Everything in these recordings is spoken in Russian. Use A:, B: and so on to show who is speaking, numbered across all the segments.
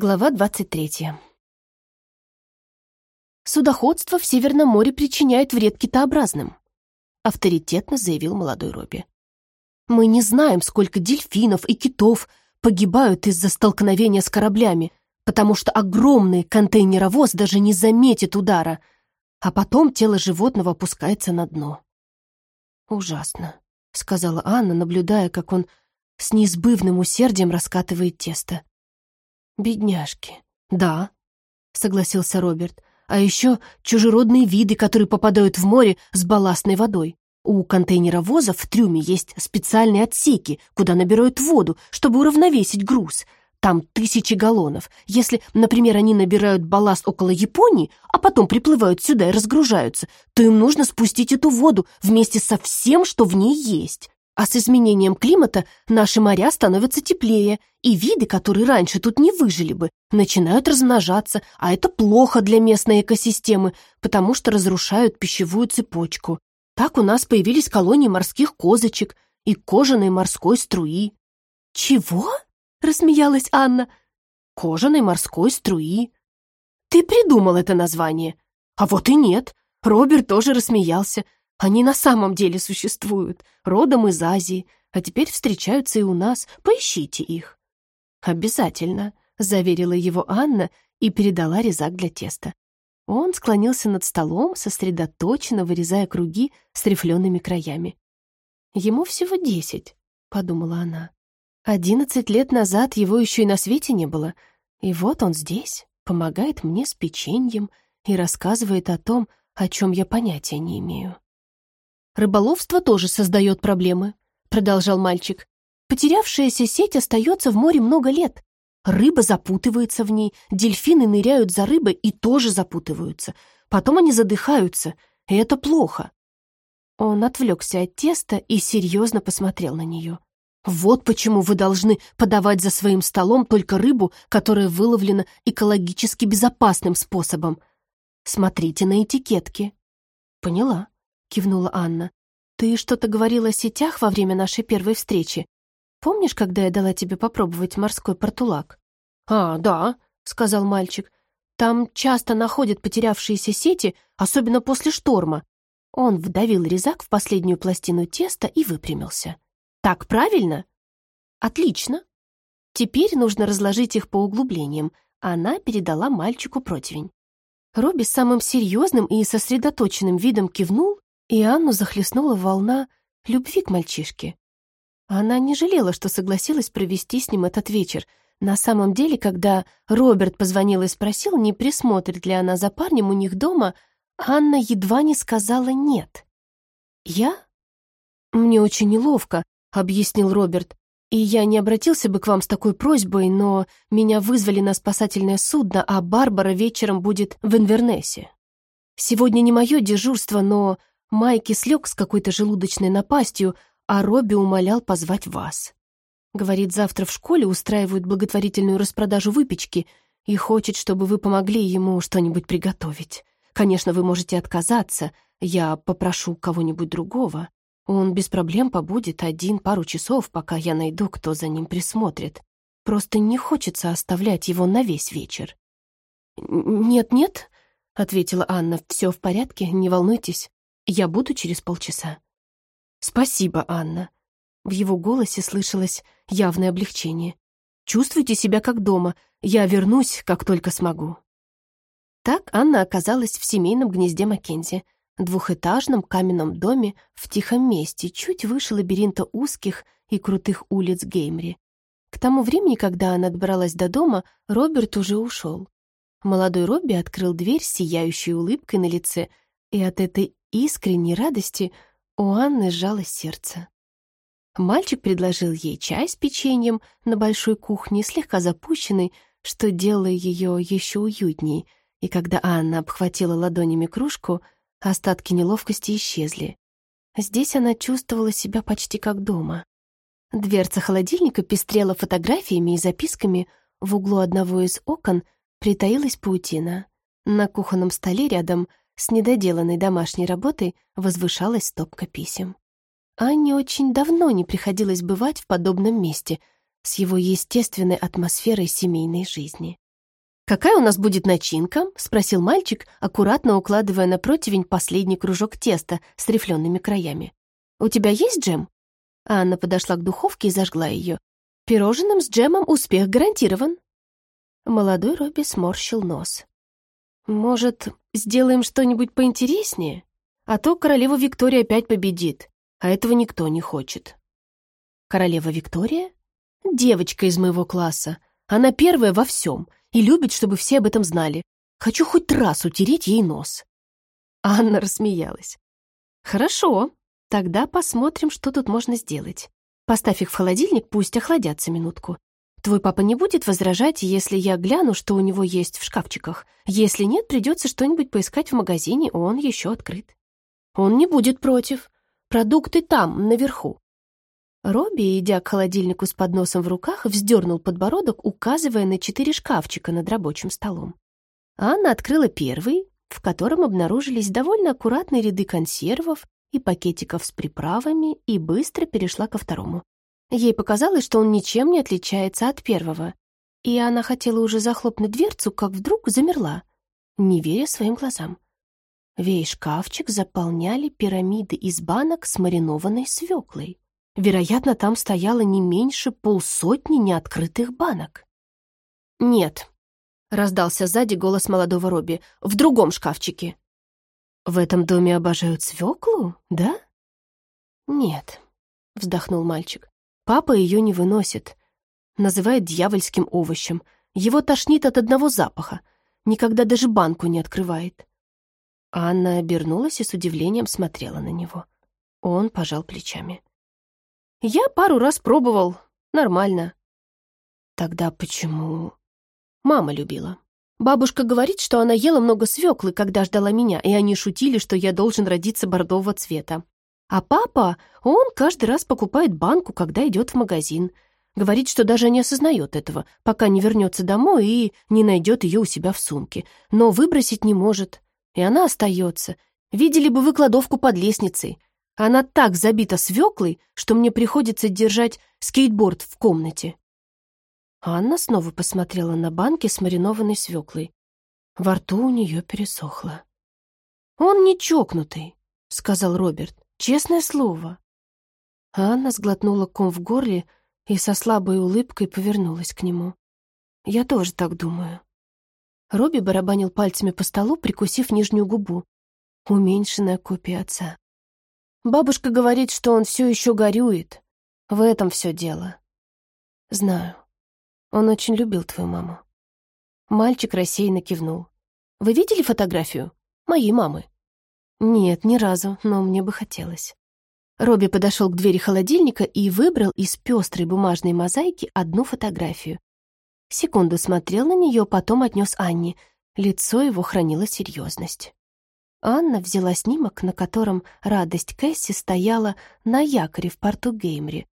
A: Глава 23. «Судоходство в Северном море причиняет вред китообразным», авторитетно заявил молодой Робби. «Мы не знаем, сколько дельфинов и китов погибают из-за столкновения с кораблями, потому что огромный контейнеровоз даже не заметит удара, а потом тело животного опускается на дно». «Ужасно», — сказала Анна, наблюдая, как он с неизбывным усердием раскатывает тесто. «Бедняжки». «Да», — согласился Роберт. «А еще чужеродные виды, которые попадают в море с балластной водой. У контейнеровозов в трюме есть специальные отсеки, куда набирают воду, чтобы уравновесить груз. Там тысячи галлонов. Если, например, они набирают балласт около Японии, а потом приплывают сюда и разгружаются, то им нужно спустить эту воду вместе со всем, что в ней есть. А с изменением климата наши моря становятся теплее, и виды, которые раньше тут не выжили бы, начинают размножаться, а это плохо для местной экосистемы, потому что разрушают пищевую цепочку. Так у нас появились колонии морских козочек и кожаной морской струи. «Чего?» — рассмеялась Анна. «Кожаной морской струи». «Ты придумал это название?» «А вот и нет». Роберт тоже рассмеялся. Они на самом деле существуют, родом из Азии, а теперь встречаются и у нас. Поищите их». «Обязательно», — заверила его Анна и передала резак для теста. Он склонился над столом, сосредоточенно вырезая круги с рифлеными краями. «Ему всего десять», — подумала она. «Одиннадцать лет назад его еще и на свете не было, и вот он здесь, помогает мне с печеньем и рассказывает о том, о чем я понятия не имею». Рыболовство тоже создает проблемы», — продолжал мальчик. «Потерявшаяся сеть остается в море много лет. Рыба запутывается в ней, дельфины ныряют за рыбой и тоже запутываются. Потом они задыхаются, и это плохо». Он отвлекся от теста и серьезно посмотрел на нее. «Вот почему вы должны подавать за своим столом только рыбу, которая выловлена экологически безопасным способом. Смотрите на этикетки». «Поняла», — кивнула Анна. «Ты что-то говорила о сетях во время нашей первой встречи. Помнишь, когда я дала тебе попробовать морской портулак?» «А, да», — сказал мальчик. «Там часто находят потерявшиеся сети, особенно после шторма». Он вдавил резак в последнюю пластину теста и выпрямился. «Так правильно?» «Отлично. Теперь нужно разложить их по углублениям». Она передала мальчику противень. Робби с самым серьезным и сосредоточенным видом кивнул и Анну захлестнула волна любви к мальчишке. Она не жалела, что согласилась провести с ним этот вечер. На самом деле, когда Роберт позвонил и спросил, не присмотрит ли она за парнем у них дома, Анна едва не сказала «нет». «Я?» «Мне очень неловко», — объяснил Роберт. «И я не обратился бы к вам с такой просьбой, но меня вызвали на спасательное судно, а Барбара вечером будет в Инвернесе. Сегодня не мое дежурство, но Майки слег с какой-то желудочной напастью, а Робби умолял позвать вас. Говорит, завтра в школе устраивают благотворительную распродажу выпечки и хочет, чтобы вы помогли ему что-нибудь приготовить. Конечно, вы можете отказаться, я попрошу кого-нибудь другого. Он без проблем побудет один пару часов, пока я найду, кто за ним присмотрит. Просто не хочется оставлять его на весь вечер». «Нет-нет», — ответила Анна, — «все в порядке, не волнуйтесь». Я буду через полчаса». «Спасибо, Анна». В его голосе слышалось явное облегчение. «Чувствуйте себя как дома. Я вернусь, как только смогу». Так Анна оказалась в семейном гнезде Маккензи, двухэтажном каменном доме в тихом месте, чуть выше лабиринта узких и крутых улиц Геймри. К тому времени, когда она добралась до дома, Роберт уже ушел. Молодой Робби открыл дверь с сияющей улыбкой на лице, и от этой искренней радости у Анны сжалось сердце. Мальчик предложил ей чай с печеньем на большой кухне, слегка запущенной, что делало ее еще уютней, и когда Анна обхватила ладонями кружку, остатки неловкости исчезли. Здесь она чувствовала себя почти как дома. Дверца холодильника пестрела фотографиями и записками, в углу одного из окон притаилась паутина. На кухонном столе рядом с недоделанной домашней работой возвышалась стопка писем. Анне очень давно не приходилось бывать в подобном месте с его естественной атмосферой семейной жизни. «Какая у нас будет начинка?» — спросил мальчик, аккуратно укладывая на противень последний кружок теста с рифлеными краями. «У тебя есть джем?» Анна подошла к духовке и зажгла ее. «Пирожным с джемом успех гарантирован». Молодой Робби сморщил нос. «Может, сделаем что-нибудь поинтереснее? А то королева Виктория опять победит, а этого никто не хочет». «Королева Виктория?» «Девочка из моего класса. Она первая во всем и любит, чтобы все об этом знали. Хочу хоть раз утереть ей нос». Анна рассмеялась. «Хорошо, тогда посмотрим, что тут можно сделать. Поставь их в холодильник, пусть охладятся минутку. Твой папа не будет возражать, если я гляну, что у него есть в шкафчиках. Если нет, придется что-нибудь поискать в магазине, он еще открыт. Он не будет против. Продукты там, наверху. Робби, идя к холодильнику с подносом в руках, вздернул подбородок, указывая на четыре шкафчика над рабочим столом. Анна открыла первый, в котором обнаружились довольно аккуратные ряды консервов и пакетиков с приправами, и быстро перешла ко второму. Ей показалось, что он ничем не отличается от первого, и она хотела уже захлопнуть дверцу, как вдруг замерла, не веря своим глазам. Весь шкафчик заполняли пирамиды из банок с маринованной свеклой. Вероятно, там стояло не меньше полсотни неоткрытых банок. «Нет», — раздался сзади голос молодого Робби, — «в другом шкафчике». «В этом доме обожают свеклу, да?» «Нет», — вздохнул мальчик. Папа ее не выносит. Называет дьявольским овощем. Его тошнит от одного запаха. Никогда даже банку не открывает. Анна обернулась и с удивлением смотрела на него. Он пожал плечами. «Я пару раз пробовал. Нормально». «Тогда почему...» Мама любила. Бабушка говорит, что она ела много свеклы, когда ждала меня, и они шутили, что я должен родиться бордового цвета. А папа, он каждый раз покупает банку, когда идет в магазин. Говорит, что даже не осознает этого, пока не вернется домой и не найдет ее у себя в сумке. Но выбросить не может. И она остается. Видели бы вы кладовку под лестницей. Она так забита свеклой, что мне приходится держать скейтборд в комнате. Анна снова посмотрела на банки с маринованной свеклой. Во рту у нее пересохло. «Он не чокнутый», — сказал Роберт. Честное слово. Анна сглотнула ком в горле и со слабой улыбкой повернулась к нему. Я тоже так думаю. Робби барабанил пальцами по столу, прикусив нижнюю губу. Уменьшенная копия отца. Бабушка говорит, что он все еще горюет. В этом все дело. Знаю. Он очень любил твою маму. Мальчик рассеянно кивнул. Вы видели фотографию? Моей мамы. «Нет, ни разу, но мне бы хотелось». Робби подошел к двери холодильника и выбрал из пестрой бумажной мозаики одну фотографию. Секунду смотрел на нее, потом отнес Анне. Лицо его хранило серьезность. Анна взяла снимок, на котором радость Кэсси стояла на якоре в порту Геймри,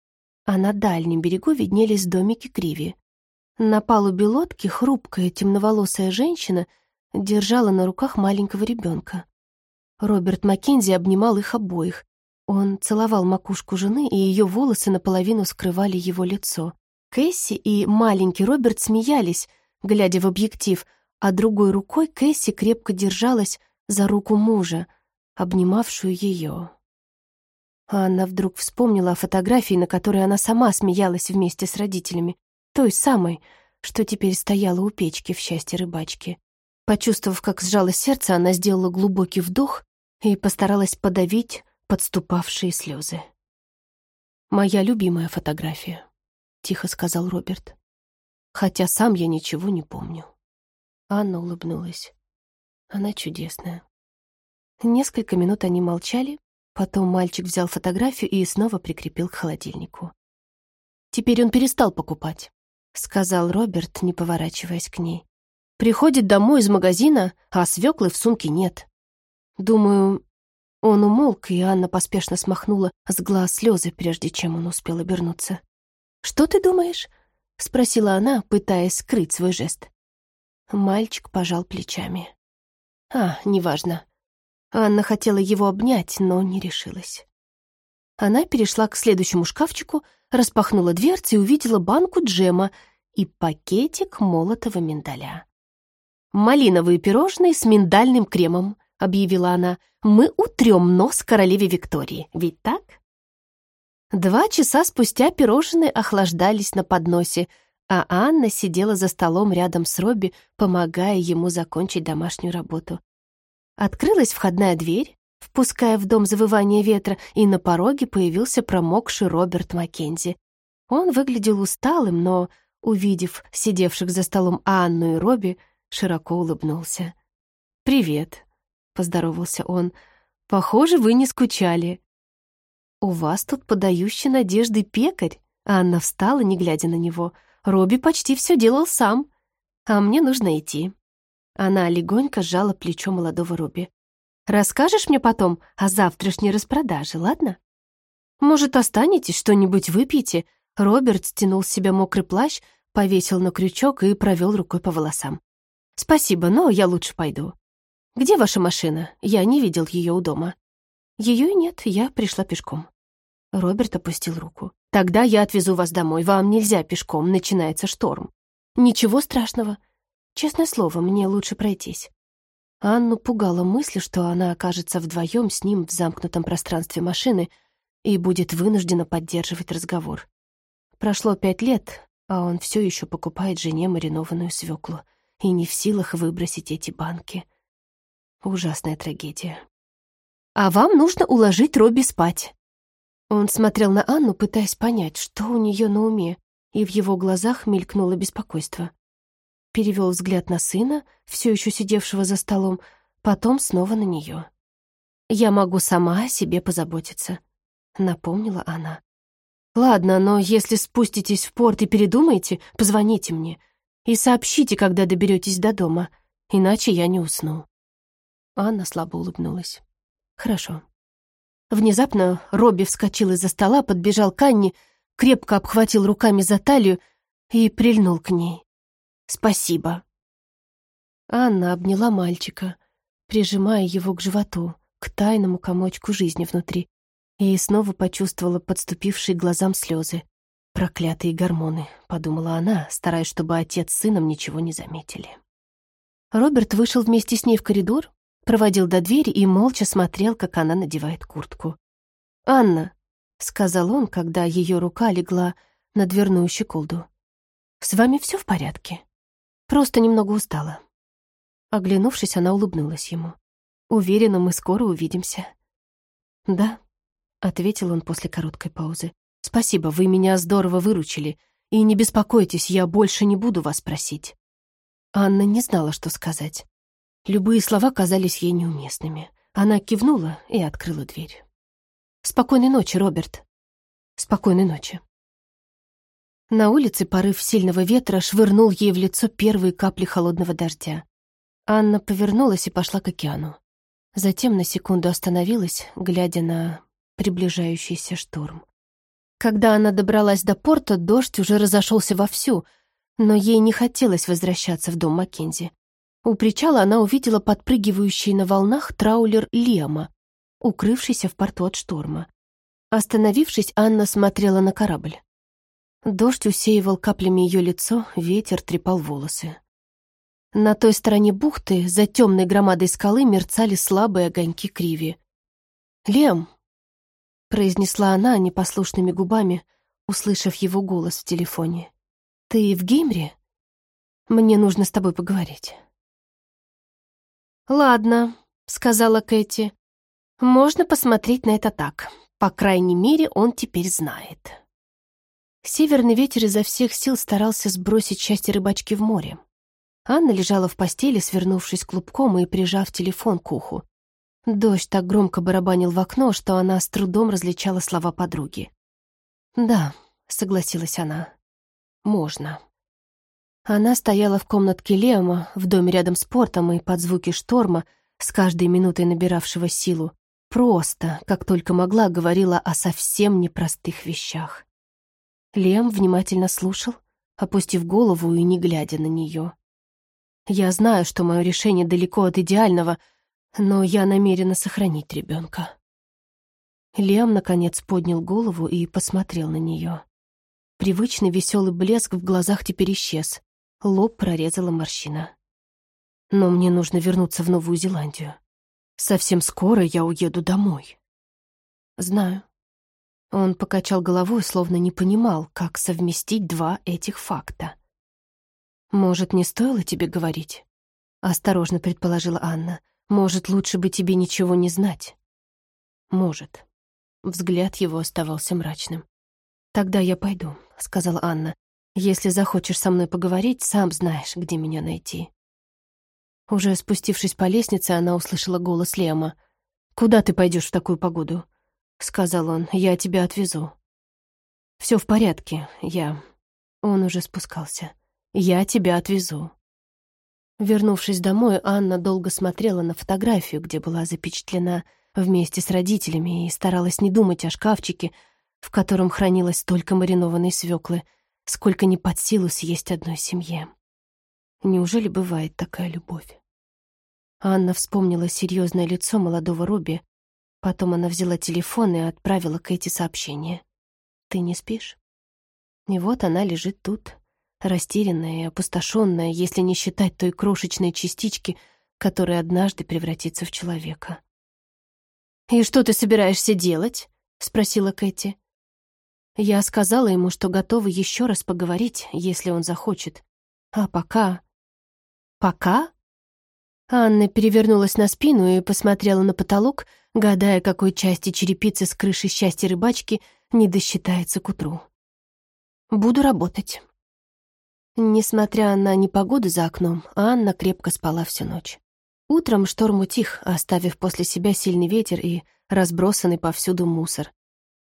A: а на дальнем берегу виднелись домики Криви. На палубе лодки хрупкая темноволосая женщина держала на руках маленького ребенка. Роберт Маккензи обнимал их обоих. Он целовал макушку жены, и ее волосы наполовину скрывали его лицо. Кэсси и маленький Роберт смеялись, глядя в объектив, а другой рукой Кэсси крепко держалась за руку мужа, обнимавшую ее. Анна вдруг вспомнила о фотографии, на которой она сама смеялась вместе с родителями, той самой, что теперь стояла у печки в счастье рыбачки. Почувствовав, как сжалось сердце, она сделала глубокий вдох и постаралась подавить подступавшие слезы. «Моя любимая фотография», — тихо сказал Роберт. «Хотя сам я ничего не помню». Анна улыбнулась. Она чудесная. Несколько минут они молчали, потом мальчик взял фотографию и снова прикрепил к холодильнику. «Теперь он перестал покупать», — сказал Роберт, не поворачиваясь к ней. «Приходит домой из магазина, а свеклы в сумке нет. Думаю, он умолк, и Анна поспешно смахнула с глаз слезы, прежде чем он успел обернуться. «Что ты думаешь?» — спросила она, пытаясь скрыть свой жест. Мальчик пожал плечами. «А, неважно». Анна хотела его обнять, но не решилась. Она перешла к следующему шкафчику, распахнула дверцы и увидела банку джема и пакетик молотого миндаля. «Малиновые пирожные с миндальным кремом», — объявила она. «Мы утрем нос королеве Виктории, ведь так?» Два часа спустя пирожные охлаждались на подносе, а Анна сидела за столом рядом с Робби, помогая ему закончить домашнюю работу. Открылась входная дверь, впуская в дом завывание ветра, и на пороге появился промокший Роберт Маккензи. Он выглядел усталым, но, увидев сидевших за столом Анну и Робби, широко улыбнулся. «Привет», — поздоровался он. «Похоже, вы не скучали». «У вас тут подающий надежды пекарь?» Анна встала, не глядя на него. «Робби почти все делал сам, а мне нужно идти». Она легонько сжала плечо молодого Робби. «Расскажешь мне потом о завтрашней распродаже, ладно?» «Может, останетесь, что-нибудь выпьете?» Роберт стянул с себя мокрый плащ, повесил на крючок и провел рукой по волосам. «Спасибо, но я лучше пойду. Где ваша машина? Я не видел ее у дома». Ее нет, я пришла пешком». Роберт опустил руку. «Тогда я отвезу вас домой. Вам нельзя пешком, начинается шторм». «Ничего страшного. Честное слово, мне лучше пройтись». Анну пугала мысль, что она окажется вдвоем с ним в замкнутом пространстве машины и будет вынуждена поддерживать разговор. Прошло пять лет, а он все еще покупает жене маринованную свеклу и не в силах выбросить эти банки. Ужасная трагедия. «А вам нужно уложить Робби спать». Он смотрел на Анну, пытаясь понять, что у нее на уме, и в его глазах мелькнуло беспокойство. Перевел взгляд на сына, все еще сидевшего за столом, потом снова на нее. «Я могу сама о себе позаботиться», — напомнила она. «Ладно, но если спуститесь в порт и передумаете, позвоните мне и сообщите, когда доберетесь до дома, иначе я не усну». Анна слабо улыбнулась. «Хорошо». Внезапно Робби вскочил из-за стола, подбежал к Анне, крепко обхватил руками за талию и прильнул к ней. «Спасибо». Анна обняла мальчика, прижимая его к животу, к тайному комочку жизни внутри, и снова почувствовала подступившие глазам слезы. «Проклятые гормоны», — подумала она, стараясь, чтобы отец с сыном ничего не заметили. Роберт вышел вместе с ней в коридор, проводил до двери и молча смотрел, как она надевает куртку. «Анна», — сказал он, когда ее рука легла на дверную щеколду, — «с вами все в порядке? Просто немного устала». Оглянувшись, она улыбнулась ему. «Уверена, мы скоро увидимся». «Да», ответил он после короткой паузы. «Спасибо, вы меня здорово выручили. И не беспокойтесь, я больше не буду вас просить». Анна не знала, что сказать. Любые слова казались ей неуместными. Она кивнула и открыла дверь. «Спокойной ночи, Роберт». «Спокойной ночи». На улице порыв сильного ветра швырнул ей в лицо первые капли холодного дождя. Анна повернулась и пошла к океану. Затем на секунду остановилась, глядя на приближающийся шторм. Когда она добралась до порта, дождь уже разошелся вовсю, но ей не хотелось возвращаться в дом Маккензи. У причала она увидела подпрыгивающий на волнах траулер Лема, укрывшийся в порту от шторма. Остановившись, Анна смотрела на корабль. Дождь усеивал каплями ее лицо, ветер трепал волосы. На той стороне бухты, за темной громадой скалы, мерцали слабые огоньки криви. «Лем!» Произнесла она непослушными губами, услышав его голос в телефоне. «Ты в Геймре? Мне нужно с тобой поговорить». «Ладно», — сказала Кэти. «Можно посмотреть на это так. По крайней мере, он теперь знает». Северный ветер изо всех сил старался сбросить счастье рыбачки в море. Анна лежала в постели, свернувшись клубком и прижав телефон к уху. Дождь так громко барабанил в окно, что она с трудом различала слова подруги. «Да», — согласилась она, — «можно». Она стояла в комнатке Леома, в доме рядом с портом, и под звуки шторма, с каждой минутой набиравшего силу, просто, как только могла, говорила о совсем непростых вещах. Лем внимательно слушал, опустив голову и не глядя на нее. «Я знаю, что мое решение далеко от идеального», но я намерена сохранить ребенка. Лиам, наконец, поднял голову и посмотрел на нее. Привычный веселый блеск в глазах теперь исчез. Лоб прорезала морщина. Но мне нужно вернуться в Новую Зеландию. Совсем скоро я уеду домой. Знаю. Он покачал головой, словно не понимал, как совместить два этих факта. «Может, не стоило тебе говорить?» — осторожно предположила Анна. «Может, лучше бы тебе ничего не знать?» «Может». Взгляд его оставался мрачным. «Тогда я пойду», — сказала Анна. «Если захочешь со мной поговорить, сам знаешь, где меня найти». Уже спустившись по лестнице, она услышала голос Лема. «Куда ты пойдешь в такую погоду?» — сказал он. «Я тебя отвезу». «Все в порядке, я...» Он уже спускался. «Я тебя отвезу». Вернувшись домой, Анна долго смотрела на фотографию, где была запечатлена вместе с родителями, и старалась не думать о шкафчике, в котором хранилось столько маринованной свеклы, сколько не под силу съесть одной семье. Неужели бывает такая любовь? Анна вспомнила серьезное лицо молодого Руби, потом она взяла телефон и отправила Кэти сообщение. «Ты не спишь?» И вот она лежит тут, растерянная и опустошенная, если не считать той крошечной частички, которая однажды превратится в человека. «И что ты собираешься делать?» — спросила Кэти. Я сказала ему, что готова еще раз поговорить, если он захочет. А пока... Пока? Анна перевернулась на спину и посмотрела на потолок, гадая, какой части черепицы с крыши счастья рыбачки не досчитается к утру. Буду работать. Несмотря на непогоду за окном, Анна крепко спала всю ночь. Утром шторм утих, оставив после себя сильный ветер и разбросанный повсюду мусор.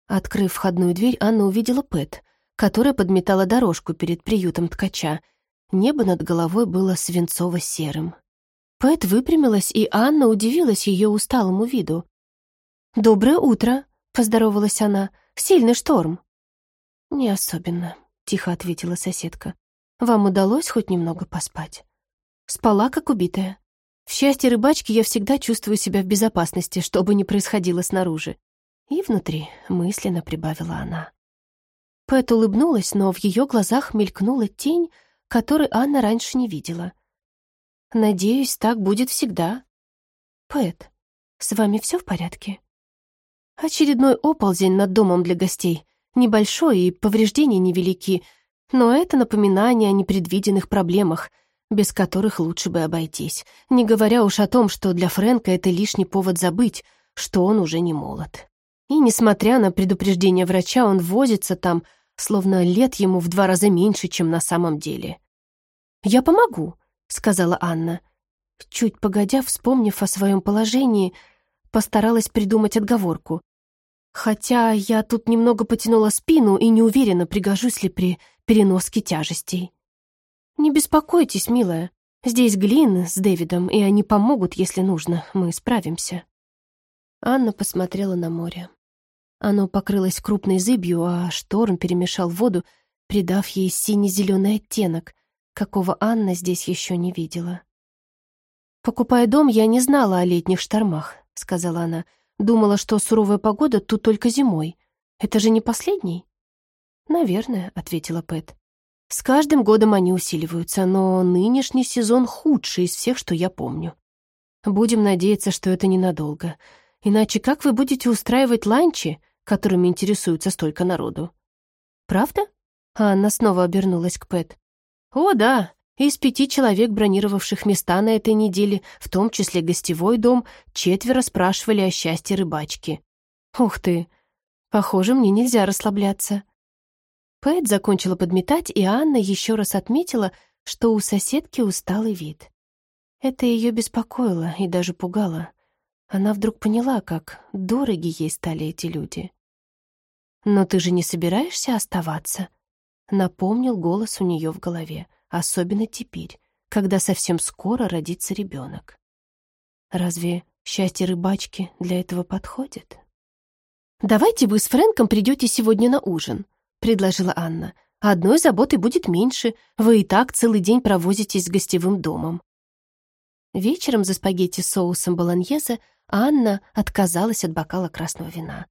A: Открыв входную дверь, Анна увидела Пэт, которая подметала дорожку перед приютом ткача. Небо над головой было свинцово-серым. Пэт выпрямилась, и Анна удивилась ее усталому виду. «Доброе утро», — поздоровалась она. «Сильный шторм». «Не особенно», — тихо ответила соседка. «Вам удалось хоть немного поспать?» Спала, как убитая. В счастье рыбачки я всегда чувствую себя в безопасности, что бы ни происходило снаружи. И внутри мысленно прибавила она. Пэт улыбнулась, но в ее глазах мелькнула тень, которой Анна раньше не видела. «Надеюсь, так будет всегда». «Пэт, с вами все в порядке?» Очередной оползень над домом для гостей. Небольшой и повреждения невелики, но это напоминание о непредвиденных проблемах, без которых лучше бы обойтись, не говоря уж о том, что для Фрэнка это лишний повод забыть, что он уже не молод. И, несмотря на предупреждение врача, он возится там, словно лет ему в два раза меньше, чем на самом деле. «Я помогу», — сказала Анна. Чуть погодя, вспомнив о своем положении, постаралась придумать отговорку. Хотя я тут немного потянула спину и не уверена, пригожусь ли при переноске тяжестей. «Не беспокойтесь, милая. Здесь Глин с Дэвидом, и они помогут, если нужно. Мы справимся». Анна посмотрела на море. Оно покрылось крупной зыбью, а шторм перемешал воду, придав ей сине-зеленый оттенок, какого Анна здесь еще не видела. «Покупая дом, я не знала о летних штормах», — сказала она. «Думала, что суровая погода тут только зимой. Это же не последний?» «Наверное», — ответила Пэт. «С каждым годом они усиливаются, но нынешний сезон худший из всех, что я помню. Будем надеяться, что это ненадолго. Иначе как вы будете устраивать ланчи, которыми интересуется столько народу. «Правда?» Анна снова обернулась к Пэт. «О, да, из пяти человек, бронировавших места на этой неделе, в том числе гостевой дом, четверо спрашивали о счастье рыбачки. Ух ты! Похоже, мне нельзя расслабляться». Пэт закончила подметать, и Анна еще раз отметила, что у соседки усталый вид. Это ее беспокоило и даже пугало. Она вдруг поняла, как дороги ей стали эти люди. «Но ты же не собираешься оставаться?» Напомнил голос у нее в голове, особенно теперь, когда совсем скоро родится ребенок. Разве счастье рыбачки для этого подходит? «Давайте вы с Фрэнком придете сегодня на ужин», — предложила Анна. «Одной заботы будет меньше, вы и так целый день провозитесь с гостевым домом». Вечером за спагетти с соусом болоньезе Анна отказалась от бокала красного вина.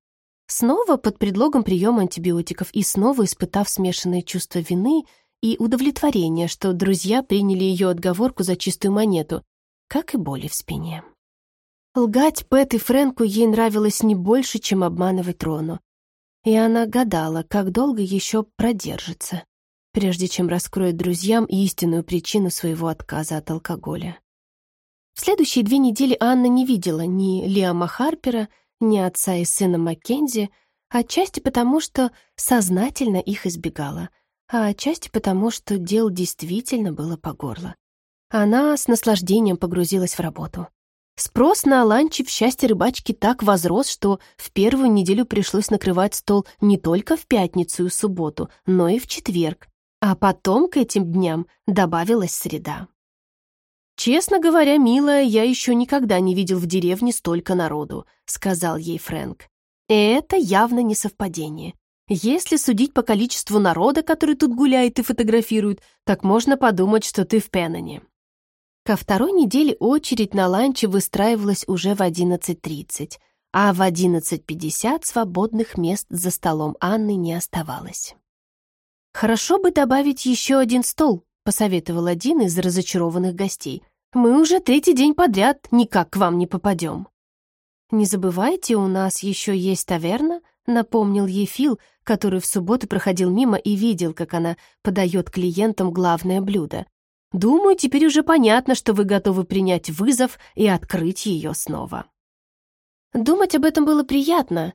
A: Снова под предлогом приема антибиотиков и снова испытав смешанное чувство вины и удовлетворения, что друзья приняли ее отговорку за чистую монету, как и боли в спине. Лгать Пэт и Фрэнку ей нравилось не больше, чем обманывать Рону. И она гадала, как долго еще продержится, прежде чем раскроет друзьям истинную причину своего отказа от алкоголя. В следующие две недели Анна не видела ни Лиама Харпера, ни отца и сына Маккензи, отчасти потому, что сознательно их избегала, а отчасти потому, что дел действительно было по горло. Она с наслаждением погрузилась в работу. Спрос на ланчи в счастье рыбачки так возрос, что в первую неделю пришлось накрывать стол не только в пятницу и субботу, но и в четверг, а потом к этим дням добавилась среда. «Честно говоря, милая, я еще никогда не видел в деревне столько народу», — сказал ей Фрэнк. Это явно не совпадение. Если судить по количеству народа, который тут гуляет и фотографирует, так можно подумать, что ты в Пенноне. Ко второй неделе очередь на ланче выстраивалась уже в 11.30, а в 11.50 свободных мест за столом Анны не оставалось. «Хорошо бы добавить еще один стол», — посоветовал один из разочарованных гостей. «Мы уже третий день подряд никак к вам не попадем». «Не забывайте, у нас еще есть таверна», — напомнил ей Фил, который в субботу проходил мимо и видел, как она подает клиентам главное блюдо. «Думаю, теперь уже понятно, что вы готовы принять вызов и открыть ее снова». Думать об этом было приятно,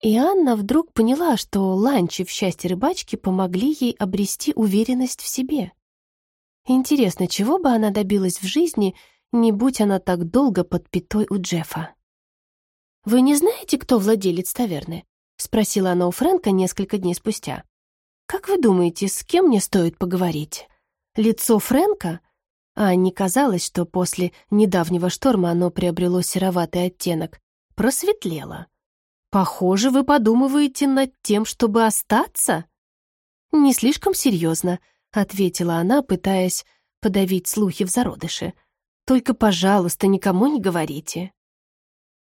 A: и Анна вдруг поняла, что ланчи в счастье рыбачки помогли ей обрести уверенность в себе. Интересно, чего бы она добилась в жизни, не будь она так долго под пятой у Джеффа? «Вы не знаете, кто владелец таверны?» — спросила она у Фрэнка несколько дней спустя. «Как вы думаете, с кем мне стоит поговорить? Лицо Фрэнка?» А не казалось, что после недавнего шторма оно приобрело сероватый оттенок. Просветлело. «Похоже, вы подумываете над тем, чтобы остаться?» «Не слишком серьезно», — ответила она, пытаясь подавить слухи в зародыше. «Только, пожалуйста, никому не говорите».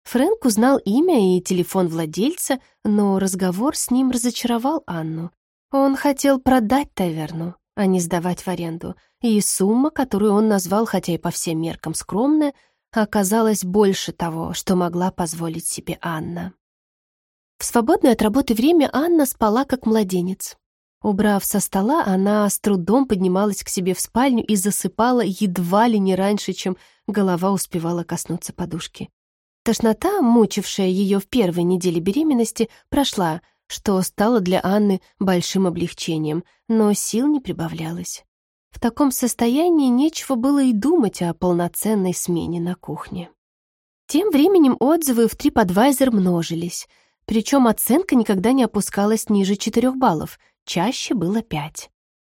A: Фрэнк узнал имя и телефон владельца, но разговор с ним разочаровал Анну. Он хотел продать таверну, а не сдавать в аренду, и сумма, которую он назвал, хотя и по всем меркам скромная, оказалась больше того, что могла позволить себе Анна. В свободное от работы время Анна спала как младенец. Убрав со стола, она с трудом поднималась к себе в спальню и засыпала едва ли не раньше, чем голова успевала коснуться подушки. Тошнота, мучившая ее в первой неделе беременности, прошла, что стало для Анны большим облегчением, но сил не прибавлялось. В таком состоянии нечего было и думать о полноценной смене на кухне. Тем временем отзывы в TripAdvisor множились, причем оценка никогда не опускалась ниже 4 баллов, чаще было 5.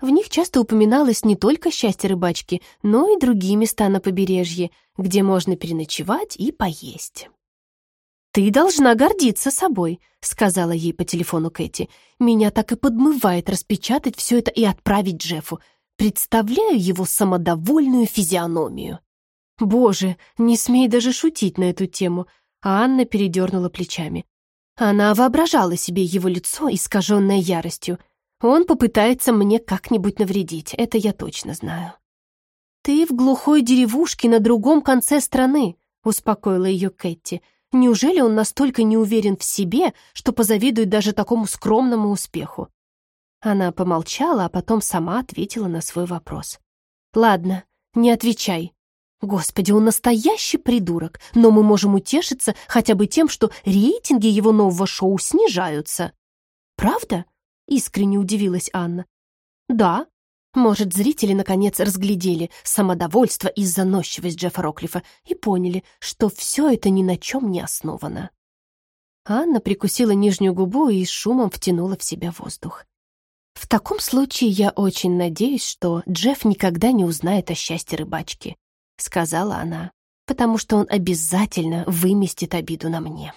A: В них часто упоминалось не только счастье рыбачки, но и другие места на побережье, где можно переночевать и поесть. «Ты должна гордиться собой», — сказала ей по телефону Кэти. «Меня так и подмывает распечатать все это и отправить Джеффу. Представляю его самодовольную физиономию». «Боже, не смей даже шутить на эту тему», а Анна передернула плечами. Она воображала себе его лицо, искаженное яростью — он попытается мне как-нибудь навредить, это я точно знаю. «Ты в глухой деревушке на другом конце страны», — успокоила ее Кэти. «Неужели он настолько не уверен в себе, что позавидует даже такому скромному успеху?» Она помолчала, а потом сама ответила на свой вопрос. «Ладно, не отвечай. Господи, он настоящий придурок, но мы можем утешиться хотя бы тем, что рейтинги его нового шоу снижаются». «Правда?» Искренне удивилась Анна. Да, может, зрители наконец разглядели самодовольство и заносчивость Джеффа Роклифа и поняли, что все это ни на чем не основано. Анна прикусила нижнюю губу и шумом втянула в себя воздух. «В таком случае я очень надеюсь, что Джефф никогда не узнает о счастье рыбачки», — сказала она, «потому что он обязательно выместит обиду на мне».